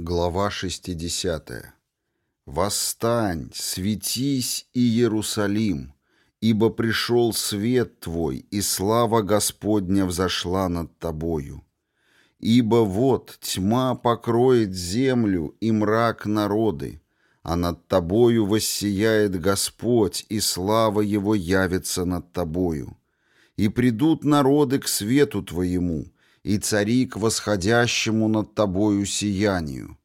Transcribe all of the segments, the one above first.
Глава 60. «Восстань, светись, Иерусалим, ибо пришел свет твой, и слава Господня взошла над тобою. Ибо вот тьма покроет землю и мрак народы, а над тобою воссияет Господь, и слава Его явится над тобою. И придут народы к свету твоему, и цари к восходящему над тобою сиянию.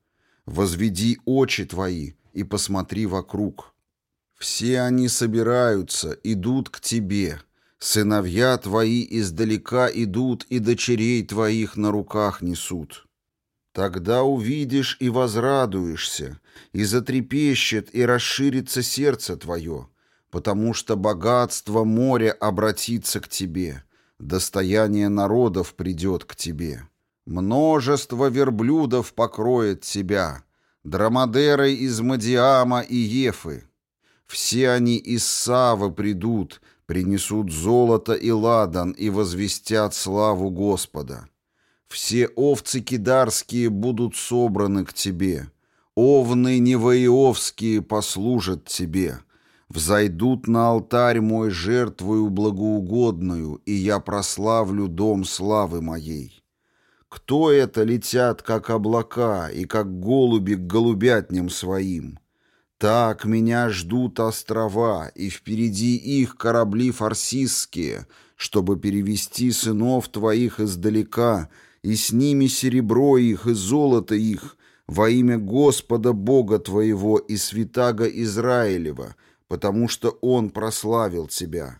Возведи очи твои и посмотри вокруг. Все они собираются, идут к тебе. Сыновья твои издалека идут, и дочерей твоих на руках несут. Тогда увидишь и возрадуешься, и затрепещет, и расширится сердце твое, потому что богатство моря обратится к тебе, Достояние народов придет к тебе. Множество верблюдов покроет тебя, драмадеры из Мадиама и Ефы. Все они из Савы придут, принесут золото и ладан и возвестят славу Господа. Все овцы кидарские будут собраны к тебе, овны невоиовские послужат тебе, Взойдут на алтарь мой жертвою благоугодную, и я прославлю дом славы моей. Кто это летят, как облака, и как голуби к голубятням своим? Так меня ждут острова, и впереди их корабли фарсистские, чтобы перевести сынов твоих издалека, и с ними серебро их и золото их, во имя Господа Бога твоего и святаго Израилева, потому что Он прославил тебя.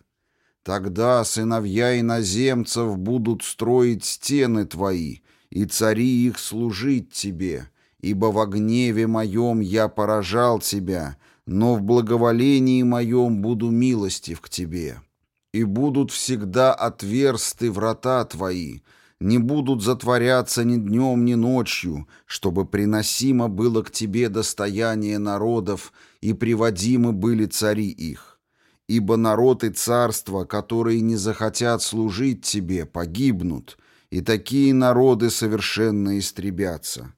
Тогда сыновья иноземцев будут строить стены твои, и цари их служить тебе, ибо во гневе моем я поражал тебя, но в благоволении моем буду милостив к тебе. И будут всегда отверсты врата твои, не будут затворяться ни днем, ни ночью, чтобы приносимо было к тебе достояние народов, и приводимы были цари их. Ибо народ и царство, которые не захотят служить тебе, погибнут, и такие народы совершенно истребятся.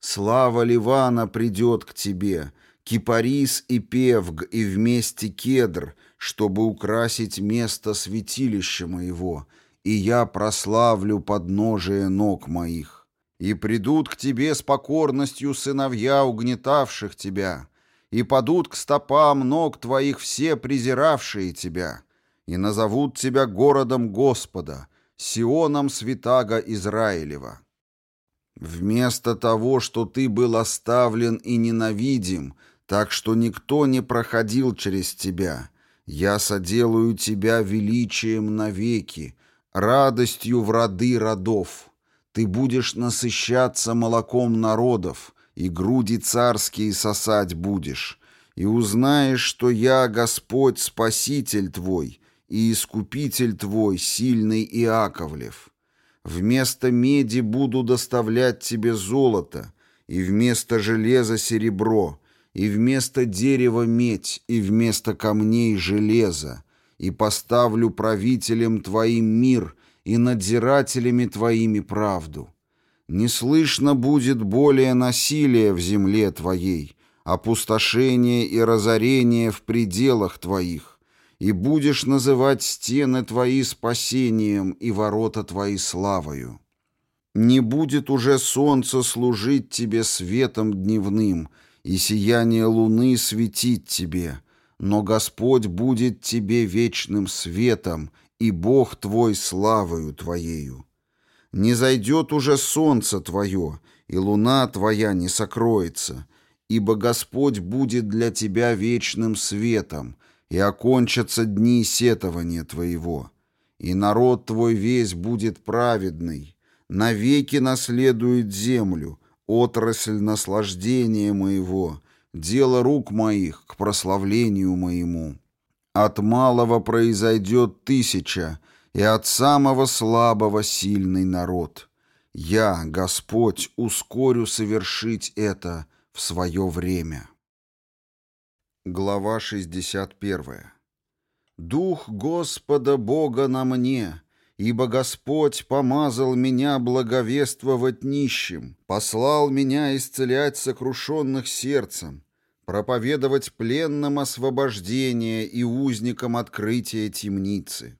Слава Ливана придет к тебе, Кипарис и Певг, и вместе Кедр, чтобы украсить место святилища моего — и я прославлю подножие ног моих. И придут к тебе с покорностью сыновья угнетавших тебя, и падут к стопам ног твоих все презиравшие тебя, и назовут тебя городом Господа, Сионом святаго Израилева. Вместо того, что ты был оставлен и ненавидим, так что никто не проходил через тебя, я соделаю тебя величием навеки, радостью в роды родов. Ты будешь насыщаться молоком народов, и груди царские сосать будешь, и узнаешь, что я Господь Спаситель твой и Искупитель твой, сильный Иаковлев. Вместо меди буду доставлять тебе золото, и вместо железа серебро, и вместо дерева медь, и вместо камней железо, и поставлю правителем твоим мир и надзирателями твоими правду. Не слышно будет более насилия в земле твоей, опустошения и разорения в пределах твоих, и будешь называть стены твои спасением и ворота твои славою. Не будет уже солнце служить тебе светом дневным, и сияние луны светить тебе, но Господь будет тебе вечным светом, и Бог твой славою твоею. Не зайдет уже солнце твое, и луна твоя не сокроется, ибо Господь будет для тебя вечным светом, и окончатся дни сетования твоего. И народ твой весь будет праведный, навеки наследует землю, отрасль наслаждения моего, дело рук моих к прославлению моему. От малого произойдет тысяча, и от самого слабого сильный народ. Я, Господь, ускорю совершить это в свое время. Глава 61. «Дух Господа Бога на мне, Ибо Господь помазал меня благовествовать нищим, послал меня исцелять сокрушенных сердцем, проповедовать пленным освобождение и узникам открытие темницы,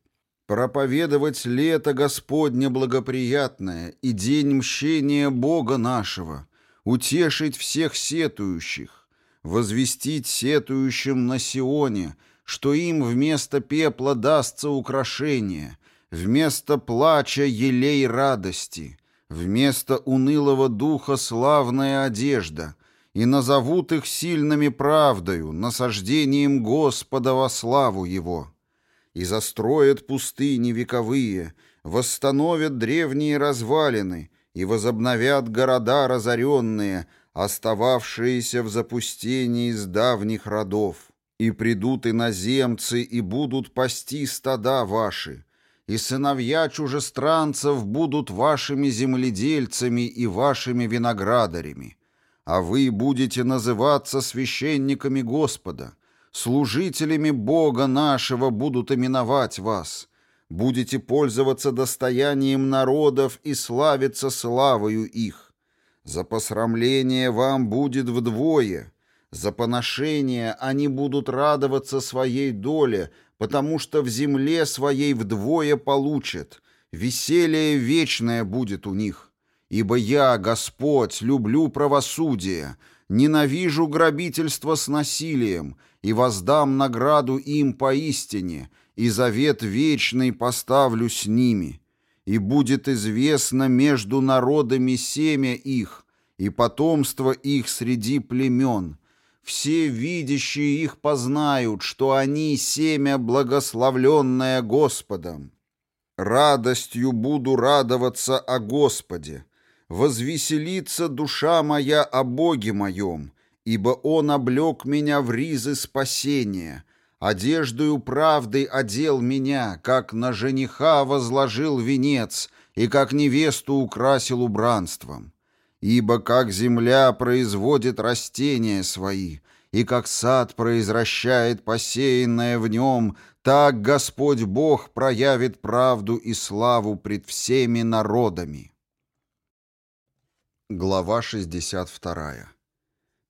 проповедовать лето Господне благоприятное и день мщения Бога нашего, утешить всех сетующих, возвестить сетующим на Сионе, что им вместо пепла дастся украшение, вместо плача елей радости, вместо унылого духа славная одежда, и назовут их сильными правдою, насаждением Господа во славу Его. И застроят пустыни вековые, восстановят древние развалины, и возобновят города разоренные, остававшиеся в запустении с давних родов. И придут иноземцы, и будут пасти стада ваши, и сыновья чужестранцев будут вашими земледельцами и вашими виноградарями, а вы будете называться священниками Господа, служителями Бога нашего будут именовать вас, будете пользоваться достоянием народов и славиться славою их. За посрамление вам будет вдвое, за поношение они будут радоваться своей доле, потому что в земле своей вдвое получат, веселье вечное будет у них. Ибо я, Господь, люблю правосудие, ненавижу грабительство с насилием, и воздам награду им поистине, и завет вечный поставлю с ними. И будет известно между народами семя их, и потомство их среди племен, все видящие их познают, что они семя, благословленное Господом. Радостью буду радоваться о Господе. Возвеселится душа моя о Боге моем, ибо Он облег меня в ризы спасения, одеждою правды одел меня, как на жениха возложил венец и как невесту украсил убранством. Ибо как земля производит растения свои, и как сад произвращает посеянное в нем, так Господь Бог проявит правду и славу пред всеми народами. Глава 62.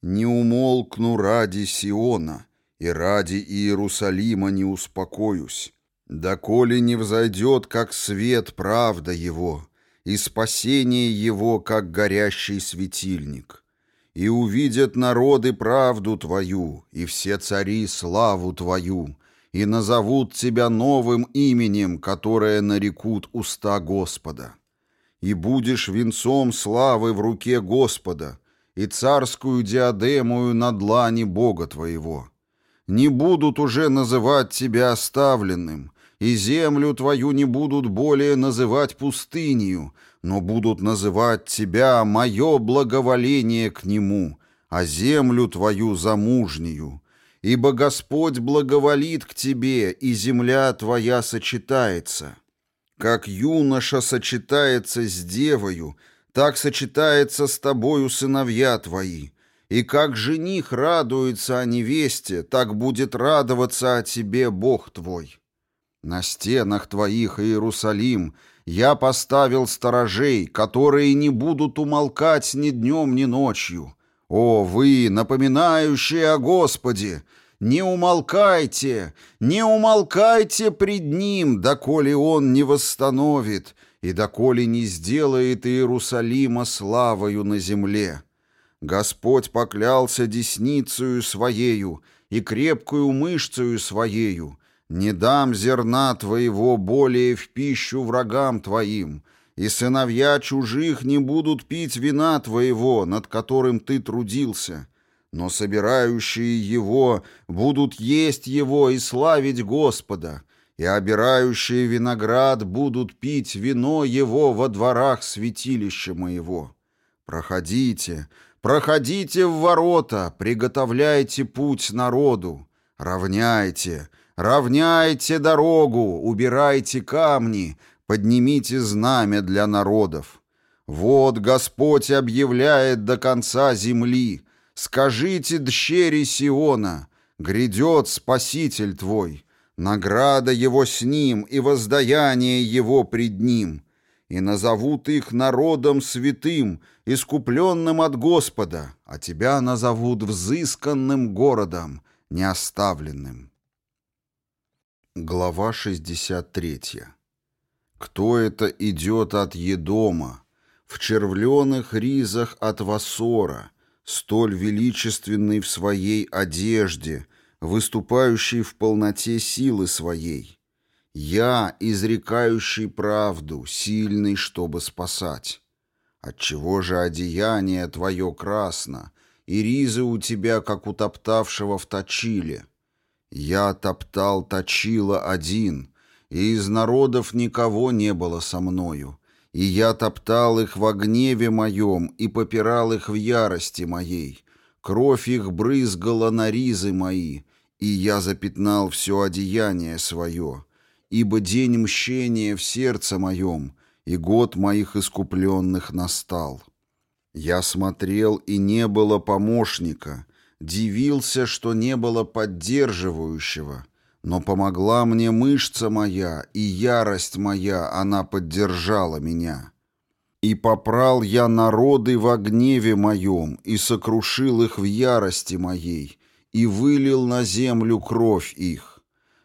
«Не умолкну ради Сиона, и ради Иерусалима не успокоюсь, доколе не взойдет, как свет, правда его, и спасение его, как горящий светильник. И увидят народы правду твою, и все цари славу твою, и назовут тебя новым именем, которое нарекут уста Господа. И будешь венцом славы в руке Господа, и царскую диадемую на длани Бога твоего. Не будут уже называть тебя оставленным, и землю твою не будут более называть пустынью, но будут называть тебя мое благоволение к нему, а землю твою замужнюю. Ибо Господь благоволит к тебе, и земля твоя сочетается. Как юноша сочетается с девою, так сочетается с тобою сыновья твои. И как жених радуется о невесте, так будет радоваться о тебе Бог твой. На стенах твоих, Иерусалим, я поставил сторожей, которые не будут умолкать ни днем, ни ночью. О, вы, напоминающие о Господе, не умолкайте, не умолкайте пред Ним, доколе Он не восстановит и доколе не сделает Иерусалима славою на земле. Господь поклялся десницею Своею и крепкую мышцею Своею, не дам зерна твоего более в пищу врагам твоим, и сыновья чужих не будут пить вина твоего, над которым ты трудился, но собирающие его будут есть его и славить Господа, и обирающие виноград будут пить вино его во дворах святилища моего. Проходите, проходите в ворота, приготовляйте путь народу, равняйте, Равняйте дорогу, убирайте камни, поднимите знамя для народов. Вот Господь объявляет до конца земли. Скажите дщери Сиона, грядет Спаситель твой. Награда его с ним и воздаяние его пред ним, и назовут их народом святым, искупленным от Господа, а тебя назовут взысканным городом, неоставленным. Глава 63. Кто это идет от Едома, в червленых ризах от Васора, столь величественный в своей одежде, выступающий в полноте силы своей. Я, изрекающий правду, сильный, чтобы спасать. Отчего же одеяние твое красно, и ризы у тебя, как у топтавшего в точиле? Я топтал точила один, и из народов никого не было со мною. И я топтал их во гневе моем и попирал их в ярости моей. Кровь их брызгала на ризы мои, и я запятнал все одеяние свое. Ибо день мщения в сердце моем, и год моих искупленных настал. Я смотрел, и не было помощника, дивился, что не было поддерживающего, но помогла мне мышца моя, и ярость моя, она поддержала меня. И попрал я народы во гневе моем, и сокрушил их в ярости моей, и вылил на землю кровь их.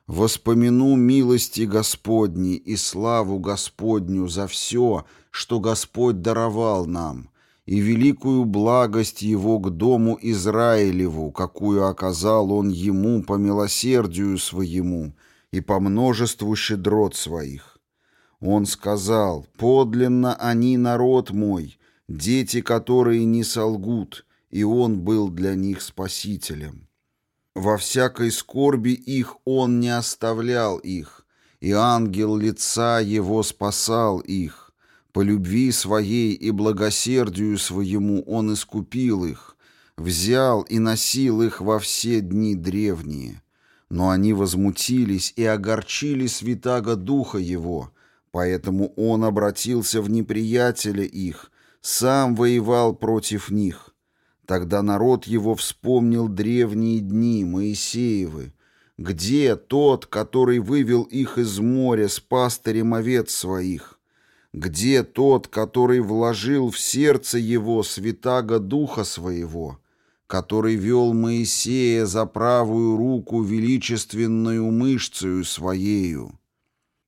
Воспомяну милости Господни и славу Господню за все, что Господь даровал нам, и великую благость Его к дому Израилеву, какую оказал Он ему по милосердию своему и по множеству щедрот своих. Он сказал, «Подлинно они народ мой, дети, которые не солгут, и Он был для них спасителем. Во всякой скорби их Он не оставлял их, и ангел лица Его спасал их, по любви своей и благосердию своему он искупил их, взял и носил их во все дни древние. Но они возмутились и огорчили святаго Духа Его, поэтому он обратился в неприятеля их, сам воевал против них. Тогда народ его вспомнил древние дни Моисеевы, где тот, который вывел их из моря с пастырем овец своих, где тот, который вложил в сердце его святаго Духа Своего, который вел Моисея за правую руку величественную мышцею Своею,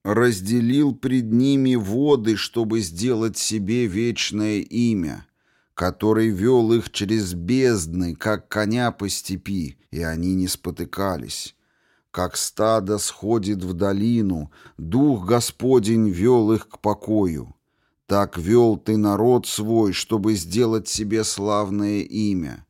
разделил пред ними воды, чтобы сделать себе вечное имя, который вел их через бездны, как коня по степи, и они не спотыкались, как стадо сходит в долину, Дух Господень вел их к покою. Так вел ты народ свой, чтобы сделать себе славное имя.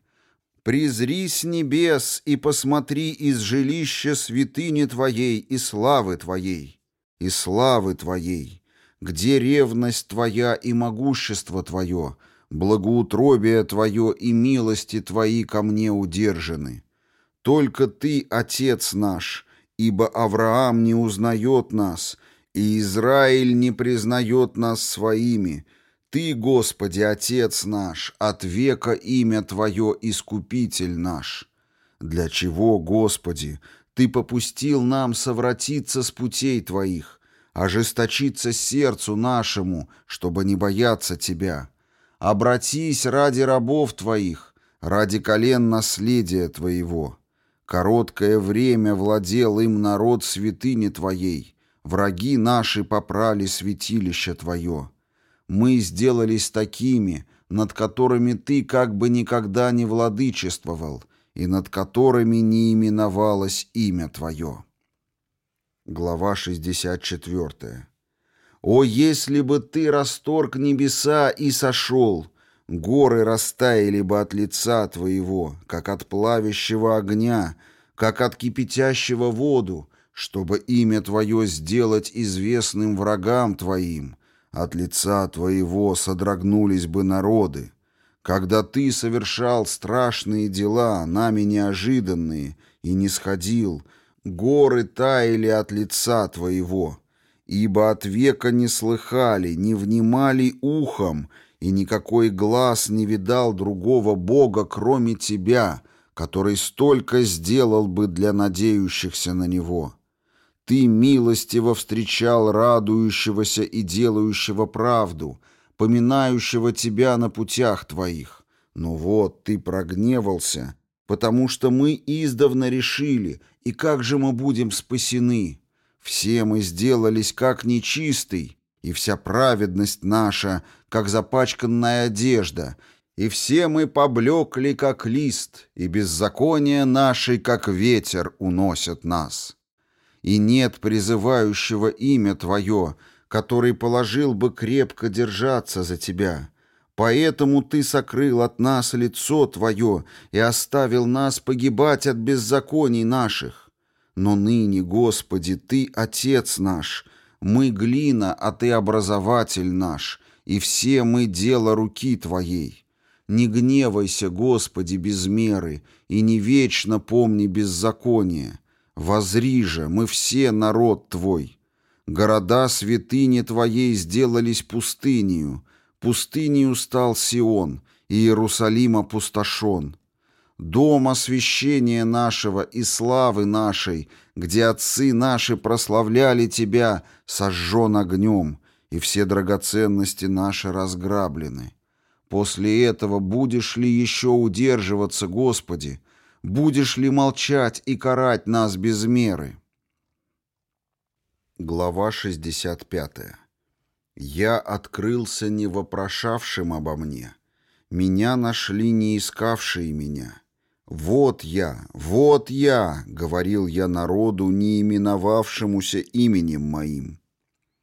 Призри с небес и посмотри из жилища святыни Твоей и славы Твоей, и славы Твоей, где ревность Твоя и могущество Твое, благоутробие Твое и милости Твои ко мне удержаны. Только Ты, Отец наш, ибо Авраам не узнает нас, и Израиль не признает нас своими. Ты, Господи, Отец наш, от века имя Твое Искупитель наш. Для чего, Господи, Ты попустил нам совратиться с путей Твоих, ожесточиться сердцу нашему, чтобы не бояться Тебя? Обратись ради рабов Твоих, ради колен наследия Твоего». Короткое время владел им народ святыни Твоей. Враги наши попрали святилище Твое. Мы сделались такими, над которыми Ты как бы никогда не владычествовал, и над которыми не именовалось имя Твое. Глава 64. «О, если бы Ты расторг небеса и сошел!» Горы растаяли бы от лица твоего, как от плавящего огня, как от кипятящего воду, чтобы имя твое сделать известным врагам твоим. От лица твоего содрогнулись бы народы. Когда ты совершал страшные дела, нами неожиданные, и не сходил, горы таяли от лица твоего, ибо от века не слыхали, не внимали ухом, и никакой глаз не видал другого Бога, кроме Тебя, который столько сделал бы для надеющихся на Него. Ты милостиво встречал радующегося и делающего правду, поминающего тебя на путях твоих. Но вот ты прогневался, потому что мы издавна решили, и как же мы будем спасены? Все мы сделались как нечистый, и вся праведность наша, как запачканная одежда, и все мы поблекли, как лист, и беззаконие наши, как ветер, уносят нас. И нет призывающего имя Твое, который положил бы крепко держаться за Тебя. Поэтому Ты сокрыл от нас лицо Твое и оставил нас погибать от беззаконий наших. Но ныне, Господи, Ты Отец наш, мы глина, а Ты образователь наш, и все мы дело руки Твоей. Не гневайся, Господи, без меры, и не вечно помни беззаконие. Возри же, мы все народ Твой. Города святыни Твоей сделались пустынью, пустынью стал Сион, и Иерусалим опустошен. Дом освящения нашего и славы нашей, где отцы наши прославляли Тебя, сожжен огнем, и все драгоценности наши разграблены. После этого будешь ли еще удерживаться, Господи? Будешь ли молчать и карать нас без меры? Глава 65. «Я открылся не вопрошавшим обо мне. Меня нашли не искавшие меня». «Вот я, вот я!» — говорил я народу, не именовавшемуся именем моим.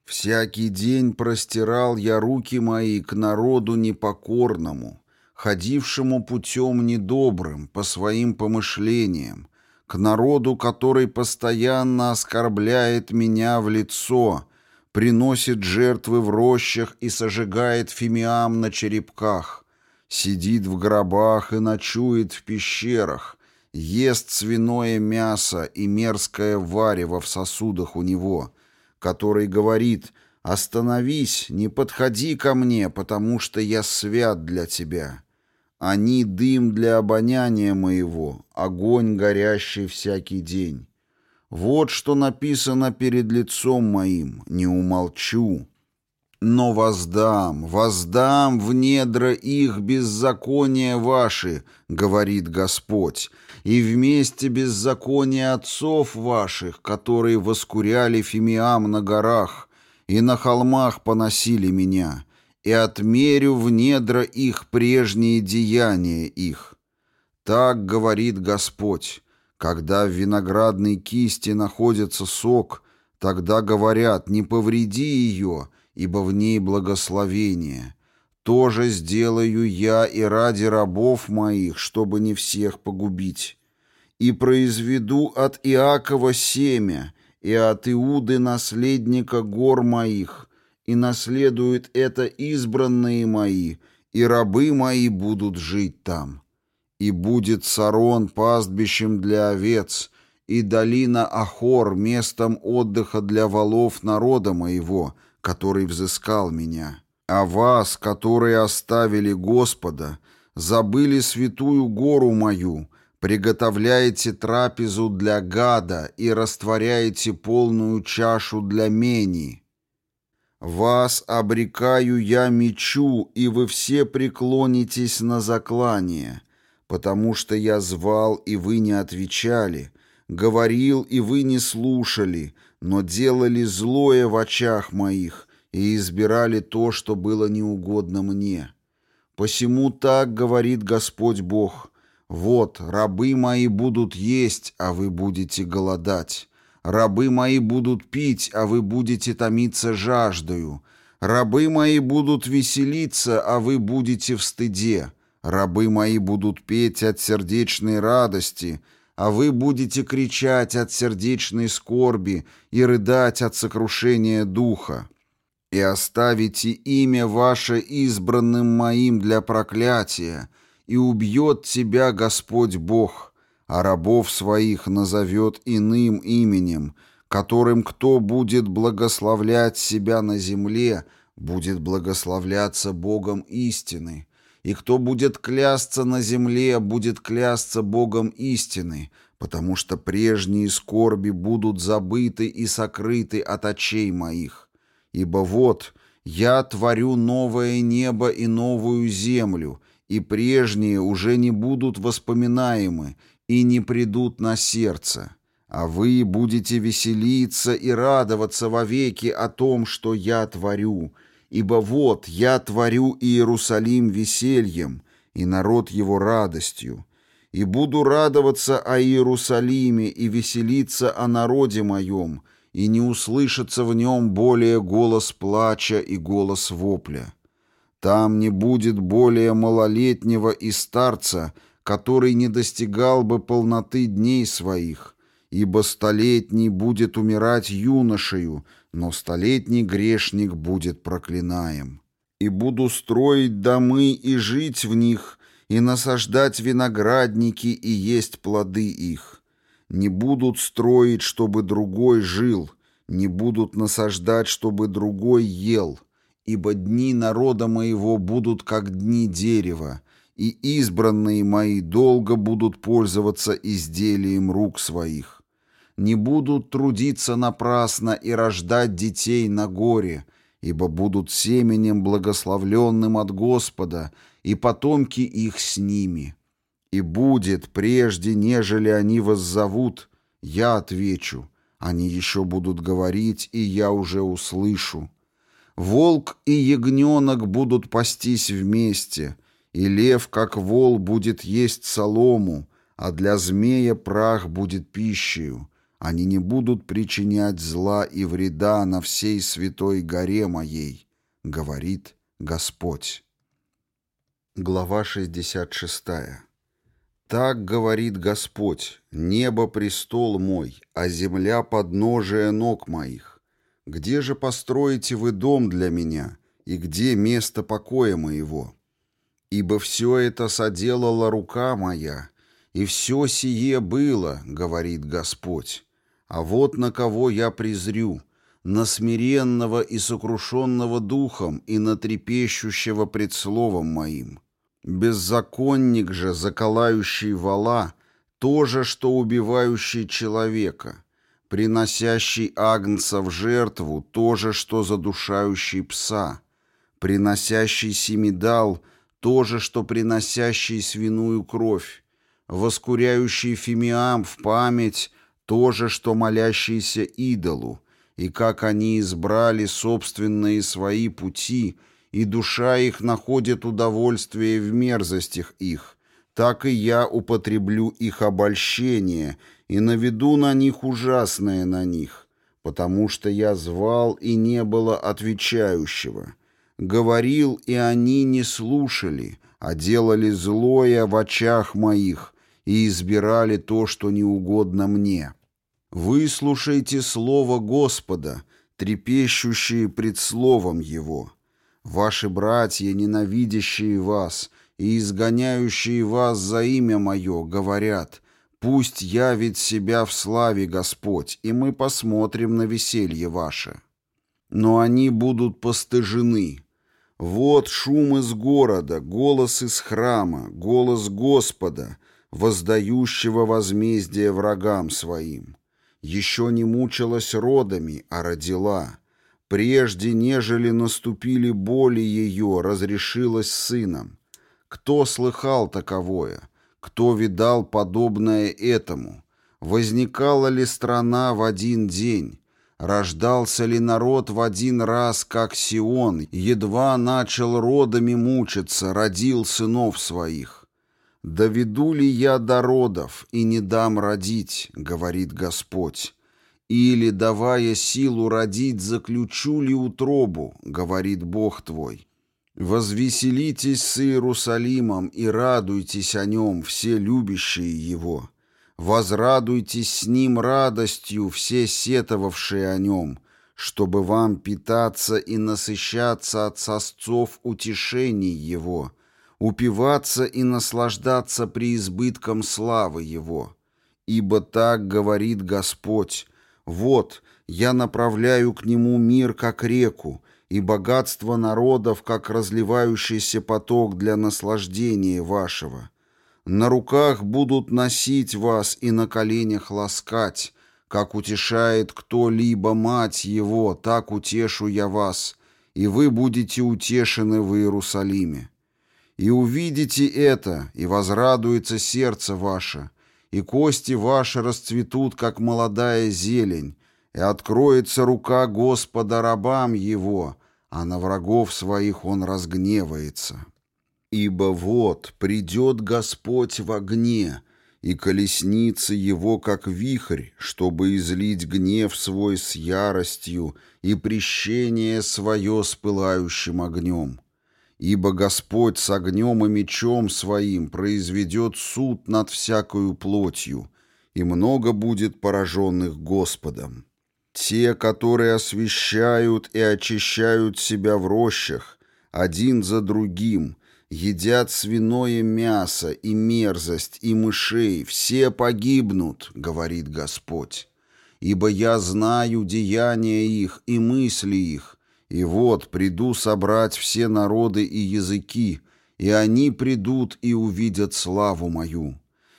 «Всякий день простирал я руки мои к народу непокорному, ходившему путем недобрым, по своим помышлениям, к народу, который постоянно оскорбляет меня в лицо, приносит жертвы в рощах и сожигает фимиам на черепках» Сидит в гробах и ночует в пещерах, ест свиное мясо и мерзкое варево в сосудах у него, который говорит «Остановись, не подходи ко мне, потому что я свят для тебя». Они дым для обоняния моего, огонь горящий всякий день. Вот что написано перед лицом моим, не умолчу. Но воздам, воздам в недра их беззакония ваши, говорит Господь, и вместе беззакония отцов ваших, которые воскуряли фимиам на горах и на холмах поносили меня, и отмерю в недра их прежние деяния их. Так говорит Господь, когда в виноградной кисти находится сок, тогда говорят, не повреди ее, ибо в ней благословение. То же сделаю я и ради рабов моих, чтобы не всех погубить. И произведу от Иакова семя, и от Иуды наследника гор моих, и наследуют это избранные мои, и рабы мои будут жить там. И будет Сарон пастбищем для овец, и долина Ахор местом отдыха для волов народа моего, который взыскал меня, а вас, которые оставили Господа, забыли святую гору мою, приготовляете трапезу для гада и растворяете полную чашу для мени. Вас обрекаю я мечу, и вы все преклонитесь на заклание, потому что я звал, и вы не отвечали, говорил, и вы не слушали, но делали злое в очах моих и избирали то, что было неугодно мне. Посему так говорит Господь Бог, «Вот, рабы мои будут есть, а вы будете голодать. Рабы мои будут пить, а вы будете томиться жаждою. Рабы мои будут веселиться, а вы будете в стыде. Рабы мои будут петь от сердечной радости, а вы будете кричать от сердечной скорби и рыдать от сокрушения духа, и оставите имя ваше избранным моим для проклятия, и убьет тебя Господь Бог, а рабов своих назовет иным именем, которым кто будет благословлять себя на земле, будет благословляться Богом истины, и кто будет клясться на земле, будет клясться Богом истины, потому что прежние скорби будут забыты и сокрыты от очей моих. Ибо вот я творю новое небо и новую землю, и прежние уже не будут воспоминаемы и не придут на сердце. А вы будете веселиться и радоваться вовеки о том, что я творю, ибо вот я творю Иерусалим весельем, и народ его радостью, и буду радоваться о Иерусалиме и веселиться о народе моем, и не услышится в нем более голос плача и голос вопля. Там не будет более малолетнего и старца, который не достигал бы полноты дней своих, ибо столетний будет умирать юношею, но столетний грешник будет проклинаем. И буду строить домы и жить в них, и насаждать виноградники и есть плоды их не будут строить, чтобы другой жил, не будут насаждать, чтобы другой ел, ибо дни народа моего будут как дни дерева, и избранные мои долго будут пользоваться изделием рук своих. Не будут трудиться напрасно и рождать детей на горе, ибо будут семенем благословленным от Господа, и потомки их с ними». И будет, прежде нежели они воззовут, я отвечу. Они еще будут говорить, и я уже услышу. Волк и ягненок будут пастись вместе, и лев, как вол, будет есть солому, а для змея прах будет пищею. Они не будут причинять зла и вреда на всей святой горе моей, говорит Господь. Глава 66. Так говорит Господь, небо престол мой, а земля подножие ног моих. Где же построите вы дом для меня, и где место покоя моего? Ибо все это соделала рука моя, и все сие было, говорит Господь. А вот на кого я презрю, на смиренного и сокрушенного духом и на трепещущего пред словом моим. Беззаконник же, заколающий вала, то же, что убивающий человека, приносящий агнца в жертву, то же, что задушающий пса, приносящий семидал, то же, что приносящий свиную кровь, воскуряющий фимиам в память, то же, что молящийся идолу, и как они избрали собственные свои пути — и душа их находит удовольствие в мерзостях их, так и я употреблю их обольщение и наведу на них ужасное на них, потому что я звал, и не было отвечающего. Говорил, и они не слушали, а делали злое в очах моих и избирали то, что не угодно мне. Выслушайте слово Господа, трепещущие пред словом Его». Ваши братья, ненавидящие вас и изгоняющие вас за имя мое, говорят, пусть явит себя в славе Господь, и мы посмотрим на веселье ваше. Но они будут постыжены. Вот шум из города, голос из храма, голос Господа, воздающего возмездие врагам своим. Еще не мучилась родами, а родила» прежде нежели наступили боли ее, разрешилась сыном. Кто слыхал таковое? Кто видал подобное этому? Возникала ли страна в один день? Рождался ли народ в один раз, как Сион, едва начал родами мучиться, родил сынов своих? «Доведу ли я до родов и не дам родить?» — говорит Господь. Или, давая силу родить, заключу ли утробу, говорит Бог твой. Возвеселитесь с Иерусалимом и радуйтесь о нем, все любящие его. Возрадуйтесь с ним радостью, все сетовавшие о нем, чтобы вам питаться и насыщаться от сосцов утешений его, упиваться и наслаждаться преизбытком славы его. Ибо так говорит Господь, вот, я направляю к нему мир, как реку, и богатство народов, как разливающийся поток для наслаждения вашего. на руках будут носить вас и на коленях ласкать, как утешает кто-либо мать его, так утешу я вас, и вы будете утешены в Иерусалиме. И увидите это, и возрадуется сердце ваше, и кости ваши расцветут, как молодая зелень, и откроется рука Господа рабам его, а на врагов своих он разгневается. Ибо вот придет Господь в огне, и колесница его, как вихрь, чтобы излить гнев свой с яростью и прещение свое с пылающим огнем. Ибо Господь с огнем и мечом своим произведет суд над всякою плотью, и много будет пораженных Господом. Те, которые освещают и очищают себя в рощах, один за другим, едят свиное мясо и мерзость и мышей, все погибнут, говорит Господь. Ибо я знаю деяния их и мысли их, и вот приду собрать все народы и языки, и они придут и увидят славу мою,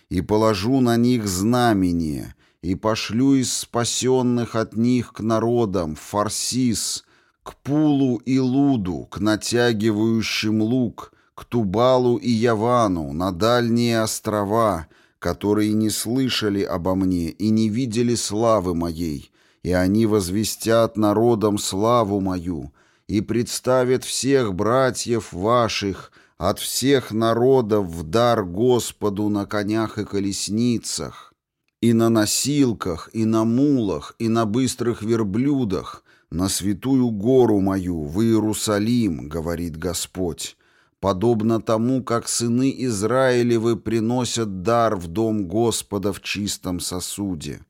и положу на них знамение, и пошлю из спасенных от них к народам Фарсис, к Пулу и Луду, к натягивающим лук, к Тубалу и Явану, на дальние острова, которые не слышали обо мне и не видели славы моей, и они возвестят народам славу мою, и представят всех братьев ваших от всех народов в дар Господу на конях и колесницах, и на носилках, и на мулах, и на быстрых верблюдах, на святую гору мою, в Иерусалим, говорит Господь, подобно тому, как сыны Израилевы приносят дар в дом Господа в чистом сосуде.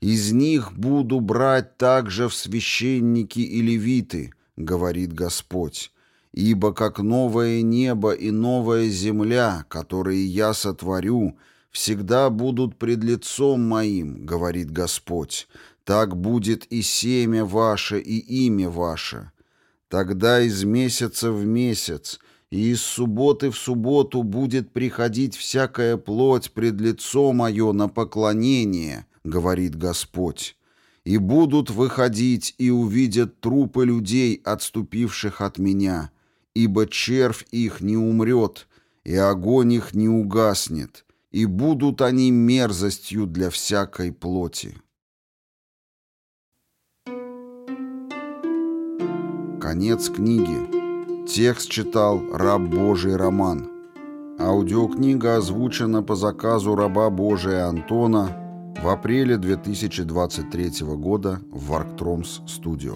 Из них буду брать также в священники и левиты, говорит Господь, ибо как новое небо и новая земля, которые я сотворю, — всегда будут пред лицом моим, говорит Господь, так будет и семя ваше, и имя ваше. Тогда из месяца в месяц и из субботы в субботу будет приходить всякая плоть пред лицо мое на поклонение, говорит Господь. И будут выходить и увидят трупы людей, отступивших от меня, ибо червь их не умрет, и огонь их не угаснет, и будут они мерзостью для всякой плоти. Конец книги. Текст читал раб Божий Роман. Аудиокнига озвучена по заказу раба Божия Антона в апреле 2023 года в Варктромс студио.